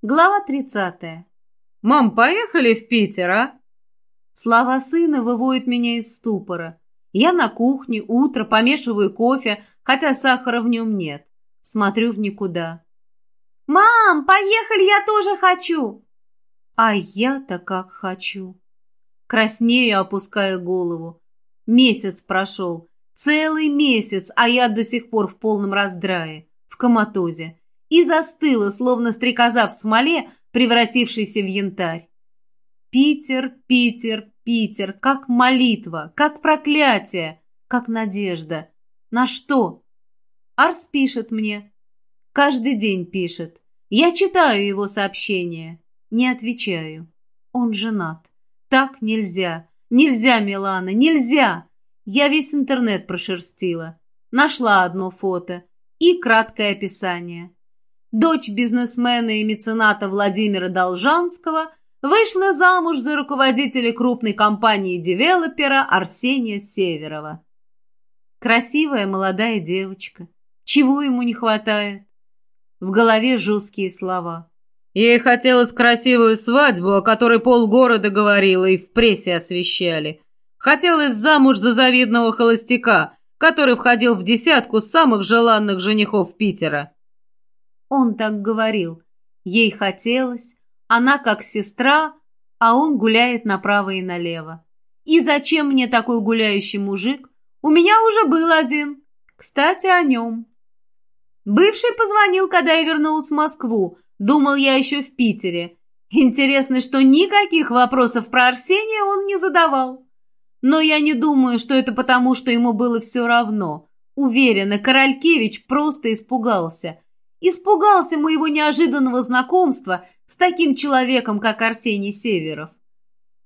Глава 30. «Мам, поехали в Питер, а?» Слова сына выводят меня из ступора. Я на кухне, утро, помешиваю кофе, хотя сахара в нем нет. Смотрю в никуда. «Мам, поехали, я тоже хочу!» А я-то как хочу. Краснею, опуская голову. Месяц прошел. Целый месяц, а я до сих пор в полном раздрае, в коматозе и застыла, словно стрекоза в смоле, превратившейся в янтарь. Питер, Питер, Питер, как молитва, как проклятие, как надежда. На что? Арс пишет мне. Каждый день пишет. Я читаю его сообщения. Не отвечаю. Он женат. Так нельзя. Нельзя, Милана, нельзя. Я весь интернет прошерстила. Нашла одно фото и краткое описание дочь бизнесмена и мецената Владимира Должанского, вышла замуж за руководителя крупной компании-девелопера Арсения Северова. Красивая молодая девочка. Чего ему не хватает? В голове жесткие слова. Ей хотелось красивую свадьбу, о которой полгорода говорила и в прессе освещали. Хотелось замуж за завидного холостяка, который входил в десятку самых желанных женихов Питера. Он так говорил. Ей хотелось, она как сестра, а он гуляет направо и налево. И зачем мне такой гуляющий мужик? У меня уже был один. Кстати, о нем. Бывший позвонил, когда я вернулась в Москву. Думал я еще в Питере. Интересно, что никаких вопросов про Арсения он не задавал. Но я не думаю, что это потому, что ему было все равно. Уверена, Королькевич просто испугался – Испугался моего неожиданного знакомства с таким человеком, как Арсений Северов.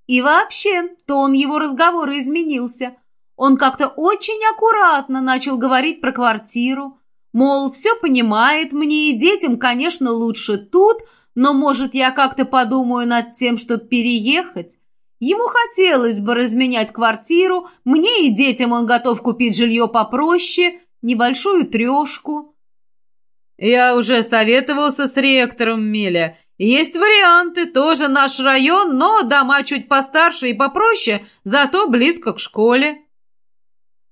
И вообще, то он его разговоры изменился. Он как-то очень аккуратно начал говорить про квартиру. Мол, все понимает, мне и детям, конечно, лучше тут, но, может, я как-то подумаю над тем, чтобы переехать. Ему хотелось бы разменять квартиру, мне и детям он готов купить жилье попроще, небольшую трешку. «Я уже советовался с ректором Миля. Есть варианты, тоже наш район, но дома чуть постарше и попроще, зато близко к школе».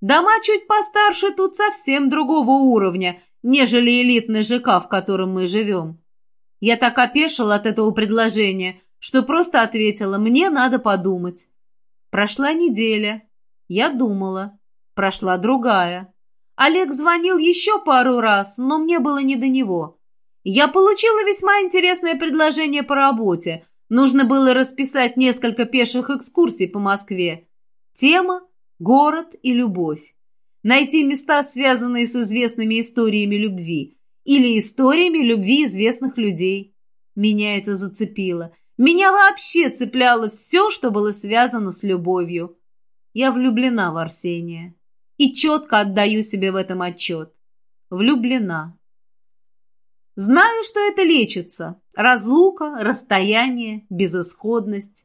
«Дома чуть постарше тут совсем другого уровня, нежели элитный ЖК, в котором мы живем». Я так опешила от этого предложения, что просто ответила «мне надо подумать». Прошла неделя. Я думала. Прошла другая. Олег звонил еще пару раз, но мне было не до него. Я получила весьма интересное предложение по работе. Нужно было расписать несколько пеших экскурсий по Москве. Тема – город и любовь. Найти места, связанные с известными историями любви. Или историями любви известных людей. Меня это зацепило. Меня вообще цепляло все, что было связано с любовью. Я влюблена в Арсения и четко отдаю себе в этом отчет. Влюблена. Знаю, что это лечится. Разлука, расстояние, безысходность.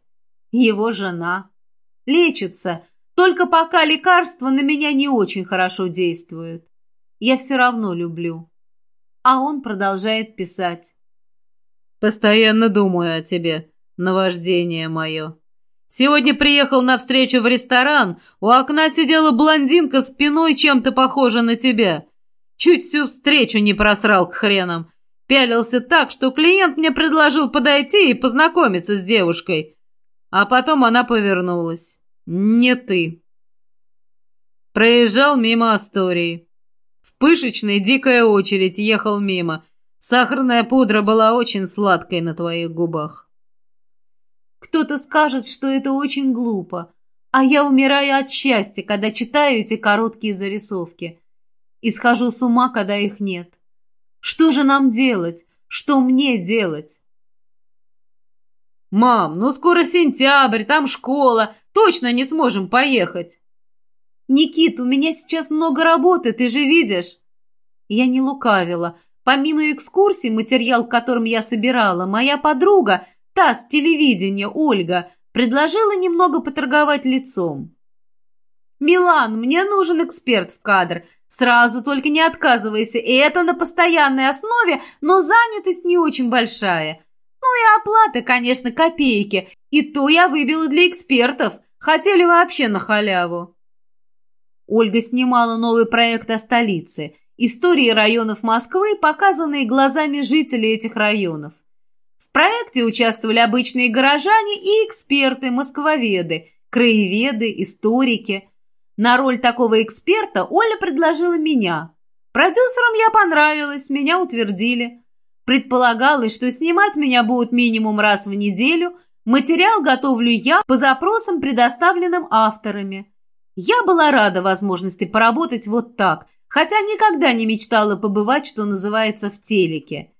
Его жена. Лечится, только пока лекарства на меня не очень хорошо действуют. Я все равно люблю. А он продолжает писать. «Постоянно думаю о тебе, наваждение мое. Сегодня приехал на встречу в ресторан. У окна сидела блондинка спиной чем-то похожа на тебя. Чуть всю встречу не просрал к хренам. Пялился так, что клиент мне предложил подойти и познакомиться с девушкой. А потом она повернулась. Не ты. Проезжал мимо Астории. В пышечной дикая очередь ехал мимо. Сахарная пудра была очень сладкой на твоих губах. Кто-то скажет, что это очень глупо, а я умираю от счастья, когда читаю эти короткие зарисовки. И схожу с ума, когда их нет. Что же нам делать? Что мне делать? «Мам, ну скоро сентябрь, там школа. Точно не сможем поехать». «Никит, у меня сейчас много работы, ты же видишь». Я не лукавила. Помимо экскурсий, материал, которым я собирала, моя подруга Та с телевидения, Ольга, предложила немного поторговать лицом. «Милан, мне нужен эксперт в кадр. Сразу только не отказывайся. И это на постоянной основе, но занятость не очень большая. и оплата, конечно, копейки. И то я выбила для экспертов. Хотели вообще на халяву. Ольга снимала новый проект о столице. Истории районов Москвы, показанные глазами жителей этих районов. Проекте участвовали обычные горожане и эксперты, москвоведы, краеведы, историки. На роль такого эксперта Оля предложила меня. Продюсерам я понравилась, меня утвердили. Предполагалось, что снимать меня будут минимум раз в неделю. Материал готовлю я по запросам, предоставленным авторами. Я была рада возможности поработать вот так, хотя никогда не мечтала побывать, что называется, в телеке.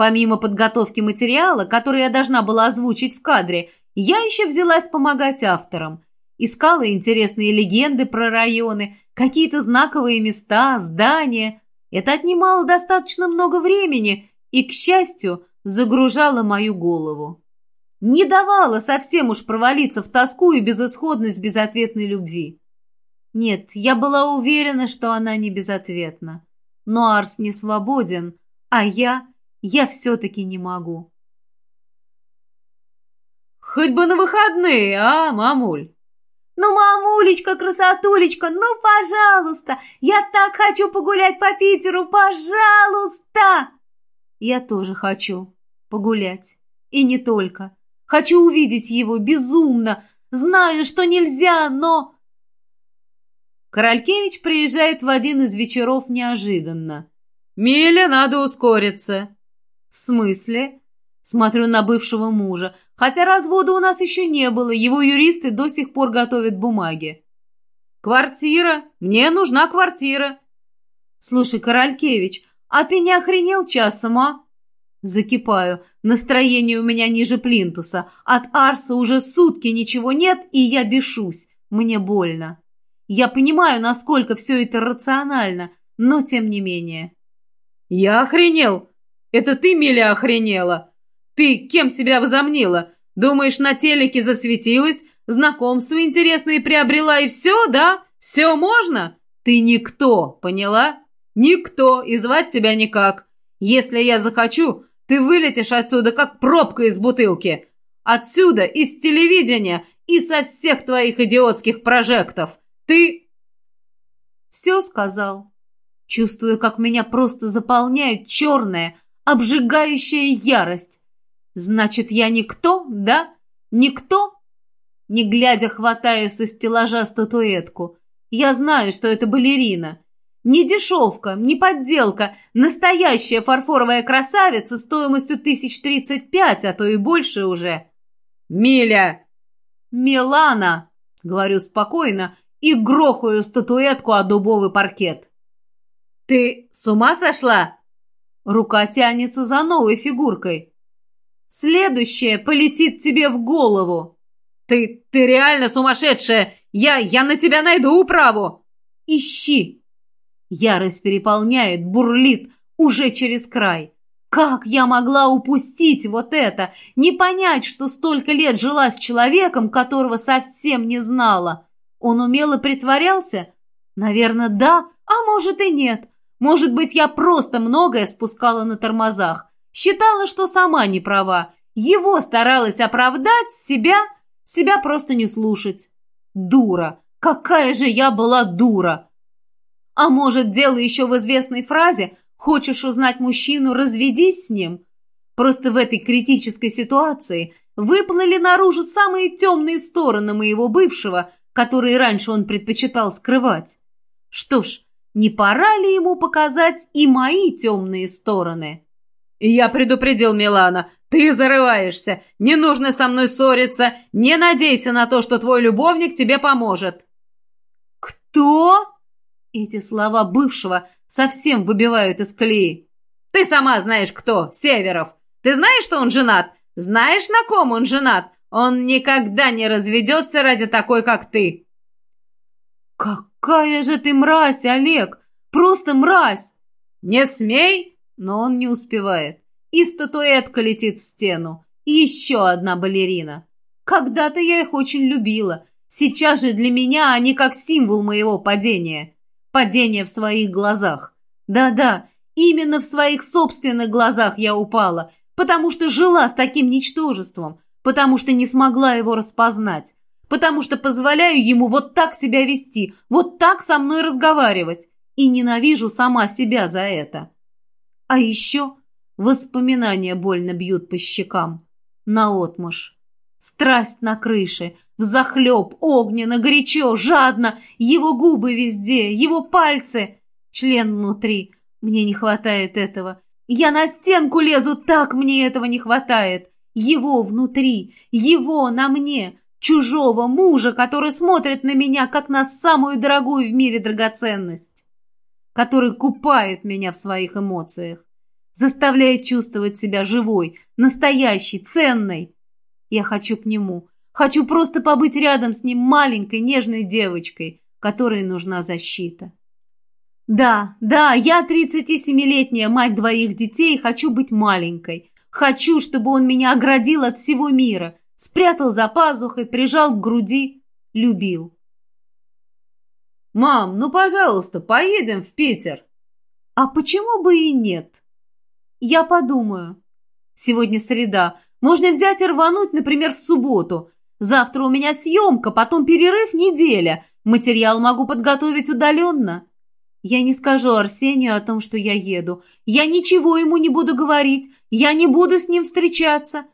Помимо подготовки материала, который я должна была озвучить в кадре, я еще взялась помогать авторам. Искала интересные легенды про районы, какие-то знаковые места, здания. Это отнимало достаточно много времени – и, к счастью, загружала мою голову. Не давала совсем уж провалиться в тоску и безысходность безответной любви. Нет, я была уверена, что она не безответна. Но Арс не свободен, а я, я все-таки не могу. «Хоть бы на выходные, а, мамуль?» «Ну, мамулечка, красотулечка, ну, пожалуйста! Я так хочу погулять по Питеру, пожалуйста!» Я тоже хочу погулять. И не только. Хочу увидеть его безумно. Знаю, что нельзя, но... Королькевич приезжает в один из вечеров неожиданно. «Миля, надо ускориться». «В смысле?» Смотрю на бывшего мужа. Хотя развода у нас еще не было, его юристы до сих пор готовят бумаги. «Квартира! Мне нужна квартира!» «Слушай, Королькевич, «А ты не охренел часом, а?» Закипаю. Настроение у меня ниже плинтуса. От Арса уже сутки ничего нет, и я бешусь. Мне больно. Я понимаю, насколько все это рационально, но тем не менее. «Я охренел? Это ты, Миля, охренела? Ты кем себя возомнила? Думаешь, на телеке засветилась, знакомства интересные приобрела и все, да? Все можно? Ты никто, поняла?» Никто, и звать тебя никак. Если я захочу, ты вылетишь отсюда, как пробка из бутылки. Отсюда, из телевидения и со всех твоих идиотских прожектов. Ты...» «Все сказал. Чувствую, как меня просто заполняет черная, обжигающая ярость. Значит, я никто, да? Никто?» Не глядя, хватаю со стеллажа статуэтку. Я знаю, что это балерина. Не дешевка, не подделка, настоящая фарфоровая красавица стоимостью тысяч тридцать пять, а то и больше уже. «Миля!» «Милана!» — говорю спокойно и грохаю статуэтку о дубовый паркет. «Ты с ума сошла?» Рука тянется за новой фигуркой. «Следующее полетит тебе в голову!» «Ты... ты реально сумасшедшая! Я... я на тебя найду управу!» «Ищи!» Ярость переполняет, бурлит, уже через край. Как я могла упустить вот это? Не понять, что столько лет жила с человеком, которого совсем не знала. Он умело притворялся? Наверное, да, а может и нет. Может быть, я просто многое спускала на тормозах. Считала, что сама не права. Его старалась оправдать, себя, себя просто не слушать. Дура! Какая же я была дура! А может, дело еще в известной фразе «Хочешь узнать мужчину, разведись с ним»? Просто в этой критической ситуации выплыли наружу самые темные стороны моего бывшего, которые раньше он предпочитал скрывать. Что ж, не пора ли ему показать и мои темные стороны? «Я предупредил Милана, ты зарываешься, не нужно со мной ссориться, не надейся на то, что твой любовник тебе поможет». «Кто?» Эти слова бывшего совсем выбивают из колеи. «Ты сама знаешь кто, Северов. Ты знаешь, что он женат? Знаешь, на ком он женат? Он никогда не разведется ради такой, как ты». «Какая же ты мразь, Олег! Просто мразь!» «Не смей!» Но он не успевает. И статуэтка летит в стену. Еще одна балерина. Когда-то я их очень любила. Сейчас же для меня они как символ моего падения. Падение в своих глазах. Да-да, именно в своих собственных глазах я упала. потому что жила с таким ничтожеством, потому что не смогла его распознать, потому что позволяю ему вот так себя вести, вот так со мной разговаривать, и ненавижу сама себя за это. А еще воспоминания больно бьют по щекам. Наотмашь. Страсть на крыше, взахлеб, огненно, горячо, жадно, его губы везде, его пальцы, член внутри. Мне не хватает этого. Я на стенку лезу, так мне этого не хватает. Его внутри, его на мне, чужого мужа, который смотрит на меня, как на самую дорогую в мире драгоценность, который купает меня в своих эмоциях, заставляет чувствовать себя живой, настоящей, ценной. Я хочу к нему. Хочу просто побыть рядом с ним маленькой, нежной девочкой, которой нужна защита. Да, да, я 37-летняя мать двоих детей хочу быть маленькой. Хочу, чтобы он меня оградил от всего мира, спрятал за пазухой, прижал к груди, любил. «Мам, ну, пожалуйста, поедем в Питер!» «А почему бы и нет?» «Я подумаю. Сегодня среда, можно взять и рвануть, например, в субботу. Завтра у меня съемка, потом перерыв неделя. Материал могу подготовить удаленно. Я не скажу Арсению о том, что я еду. Я ничего ему не буду говорить. Я не буду с ним встречаться.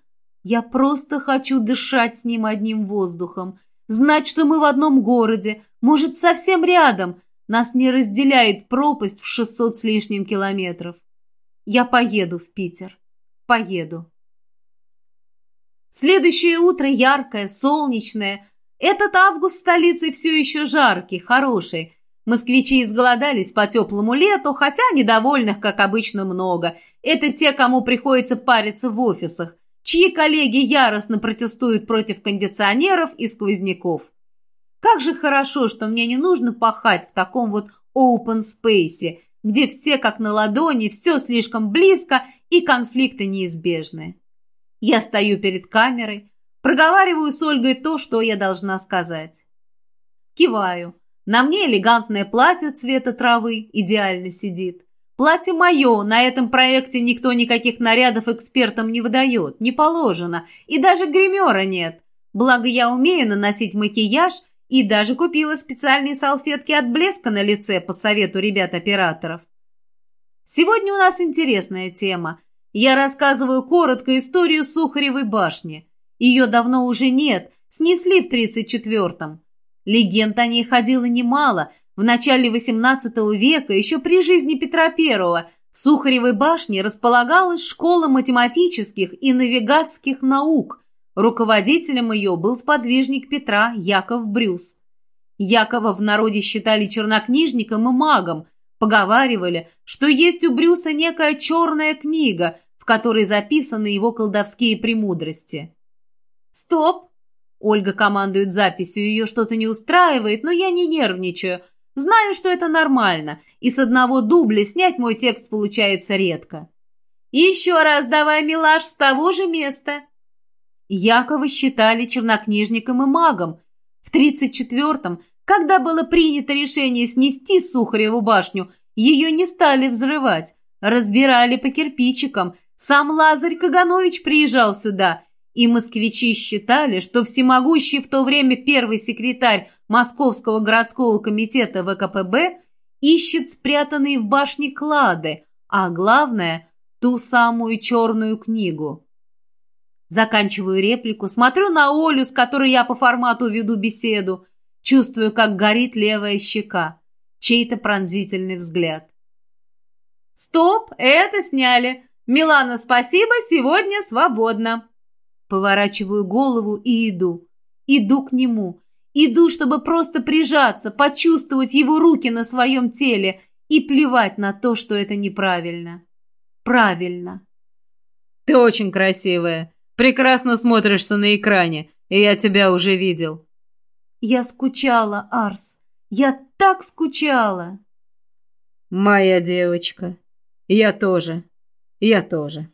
Я просто хочу дышать с ним одним воздухом. Знать, что мы в одном городе, может, совсем рядом. Нас не разделяет пропасть в шестьсот с лишним километров. Я поеду в Питер. Поеду. Следующее утро яркое, солнечное. Этот август в столице все еще жаркий, хороший. Москвичи изголодались по теплому лету, хотя недовольных, как обычно, много. Это те, кому приходится париться в офисах, чьи коллеги яростно протестуют против кондиционеров и сквозняков. Как же хорошо, что мне не нужно пахать в таком вот open space, где все как на ладони, все слишком близко и конфликты неизбежны. Я стою перед камерой, проговариваю с Ольгой то, что я должна сказать. Киваю. На мне элегантное платье цвета травы идеально сидит. Платье мое, на этом проекте никто никаких нарядов экспертам не выдает, не положено, и даже гримера нет. Благо я умею наносить макияж и даже купила специальные салфетки от блеска на лице по совету ребят-операторов. Сегодня у нас интересная тема. Я рассказываю коротко историю Сухаревой башни. Ее давно уже нет, снесли в 34-м. Легенд о ней ходило немало. В начале XVIII века, еще при жизни Петра I, в Сухаревой башне располагалась школа математических и навигатских наук. Руководителем ее был сподвижник Петра Яков Брюс. Якова в народе считали чернокнижником и магом. Поговаривали, что есть у Брюса некая черная книга – которой записаны его колдовские премудрости. «Стоп!» Ольга командует записью, ее что-то не устраивает, но я не нервничаю. Знаю, что это нормально, и с одного дубля снять мой текст получается редко. «Еще раз давай, милаш, с того же места!» Якова считали чернокнижником и магом. В 34-м, когда было принято решение снести Сухареву башню, ее не стали взрывать, разбирали по кирпичикам – сам Лазарь Каганович приезжал сюда, и москвичи считали, что всемогущий в то время первый секретарь Московского городского комитета ВКПБ ищет спрятанные в башне клады, а главное – ту самую черную книгу. Заканчиваю реплику, смотрю на Олю, с которой я по формату веду беседу, чувствую, как горит левая щека, чей-то пронзительный взгляд. «Стоп, это сняли!» «Милана, спасибо, сегодня свободно». Поворачиваю голову и иду. Иду к нему. Иду, чтобы просто прижаться, почувствовать его руки на своем теле и плевать на то, что это неправильно. Правильно. «Ты очень красивая. Прекрасно смотришься на экране, и я тебя уже видел». «Я скучала, Арс. Я так скучала». «Моя девочка. Я тоже». Я тоже.